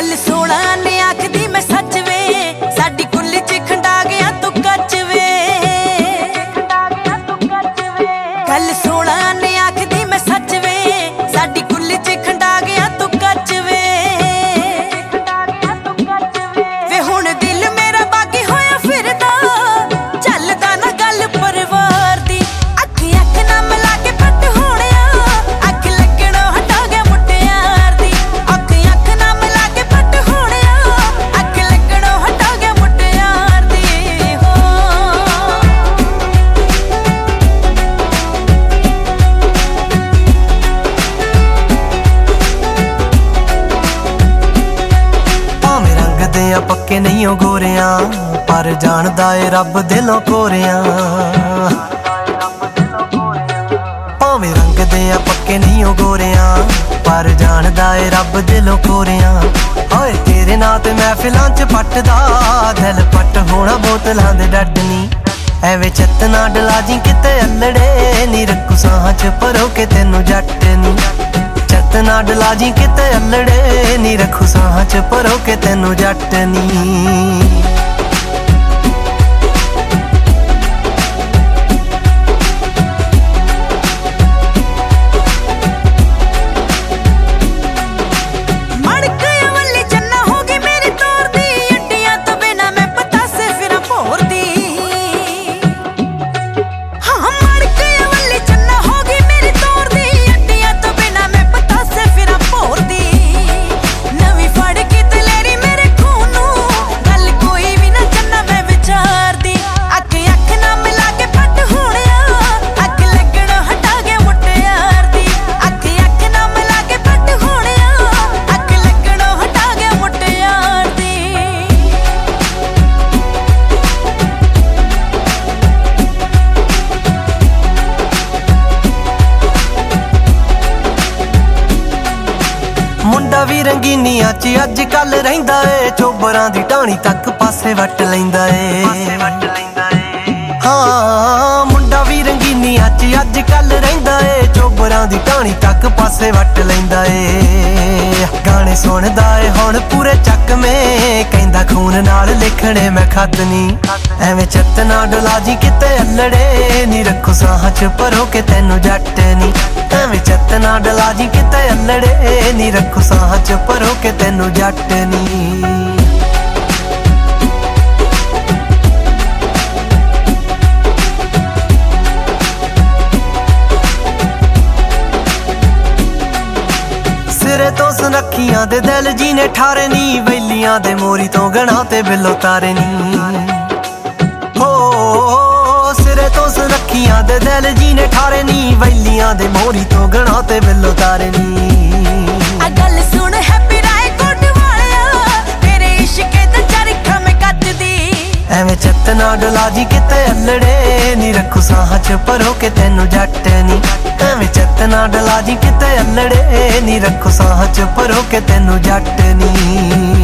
ਸੋਹਣਾ ਨੇ ਆਖਦੀ ਮੈਂ ਸੱਚ ਵੇ। ਸਾਡੀ ਕੁੱਲੀ ਚ ਖੰਡਾ ਗਿਆ ਤੂੰ ਕੱਚ ਵੇ। ਕੱਲ ਆ, ਪੱਕੇ ਨਹੀਂ ਉਹ ਗੋਰਿਆਂ। ਪਰ ਜਾਣਦਾ ਏ ਰੱਬ ਦਿਲੋਂ ਕੋਰਿਆਂ। ਭਾਵੇਂ ਰੰਗ ਆ, ਪੱਕੇ ਨਹੀਂ ਉਹ ਗੋਰਿਆਂ। ਪਰ ਜਾਣਦਾ ਏ ਰੱਬ ਦਿਲੋਂ ਕੋਰਿਆਂ। ਓਏ ਤੇਰੇ ਨਾਂ ਤੇ ਮਹਿਫਿਲਾਂ 'ਚ ਪੱਟਦਾ। ਦਿਲ ਪੱਟ ਹੋਣਾ ਬੋਤਲਾਂ ਦੇ ਡੱਡ ਨੀ। ਐਵੇਂ ਚੱਤ ਨਾ ਡਲਾ ਜੀ ਕਿਤੇ ਅਲੜੇ ਨੀ। ਰੱਖੂ ਸਾਹਾਂ 'ਚ ਪਰੋ ਕੇ ਤੈਨੂੰ ਜੱਟ ਨੀ। ਚੱਤ ਨਾ ਡਲਾ ਜੀ ਕਿਤੇ ਅਲੜੇ ਨੀ ਰੱਖੂ ਸਾਹ 'ਚ, ਪਰੋ ਕੇ ਤੈਨੂੰ ਜੱਟ ਨੀ। ਵੀ ਰੰਗੀਨੀਆਂ 'ਚ ਅੱਜ ਕੱਲ ਰਹਿੰਦਾ ਏ। ਚੋਬਰਾਂ ਦੀ ਢਾਣੀ ਤੱਕ ਪਾਸੇ ਵੱਟ ਲੈਂਦਾ ਏ। ਹਾਂ ਮੁੰਡਾ ਵੀ ਰੰਗੀਨੀਆਂ 'ਚ ਅੱਜ ਕੱਲ ਰਹਿੰਦਾ ਏ। ਚੋਬਰਾਂ ਦੀ ਢਾਣੀ ਤੱਕ ਪਾਸੇ ਵੱਟ ਲੈਂਦਾ ਏ। ਗਾਣੇ ਸੁਣਦਾ ਏ ਹੁਣ ਪੂਰੇ ਚੱਕਵੇਂ। ਕਹਿੰਦਾ ਖੂਨ ਨਾਲ ਲਿਖਣੇ ਮੈਂ ਖੱਤ ਨਹੀਂ ਐਵੇਂ ਚੱਤ ਨਾ ਡੁਲਾ ਜੀ ਕਿਤੇ ਅਲੜੇ। ਨਹੀਂ ਰੱਖੋ ਸਾਹਾਂ 'ਚ ਪਰੋ ਕੇ ਤੈਨੂੰ ਜੱਟ ਨਹੀਂ ਐਵੇਂ ਨਾ ਡਲਾ ਜੀ ਕਿਤੇ ਅਲੜੇ ਨਹੀਂ ਰੱਖੋ ਸਾਹਾਂ 'ਚ ਪਰੋ ਕੇ ਤੈਨੂੰ ਜੱਟ ਨਹੀਂ ਸਿਰੇ ਤੋਂ ਸੁਨੱਖੀਆਂ ਦੇ ਦਿਲ ਜੀ ਨੇ ਠਾਰੇ ਨੀ, ਵੈਲੀਆਂ ਦੇ ਮੋਰੀ ਤੋਂ ਗਣਾ ਤੇ ਬਿੱਲੋ ਤਾਰੇ ਨੀ। ਹੋ, ਸਿਰੇ ਤੋਂ ਸੁਨੱਖੀਆਂ ਦੇ ਦਿਲ ਜੀ ਨੇ ਠਾਰੇ ਨੀ, ਵੈਲੀਆਂ ਦੇ ਮੋਰੀ ਤੋਂ ਗਣਾ ਤੇ ਬਿੱਲੋ ਤਾਰੇ ਨੀ ਆ ਗੱਲ ਸੁਣ ਹੈਪੀ ਰਾਏ ਕੋਟ ਵਾਲਿਆ ਤੇਰੇ ਇਸ਼ਕੇ ਦਾ ਚਰਖਾ ਮੈਂ ਕੱਟਦੀ। ਐਵੇਂ ਚੱਤ ਨਾ ਡਲਾ ਜੀ ਕਿਤੇ ਅਲੜੇ ਨੀ ਰੱਖੂ ਸਾਹਾਂ 'ਚ ਪਰੋ ਕੇ ਤੈਨੂੰ ਜੱਟ ਨੀ। ਐਵੇਂ ਚੱਤ ਨਾ ਡਲਾ ਜੀ ਕਿਤੇ ਅਲੜੇ ਨੀ ਰੱਖੂ ਸਾਹਾਂ 'ਚ ਪਰੋ ਕੇ ਤੈਨੂੰ ਜੱਟ ਨੀ।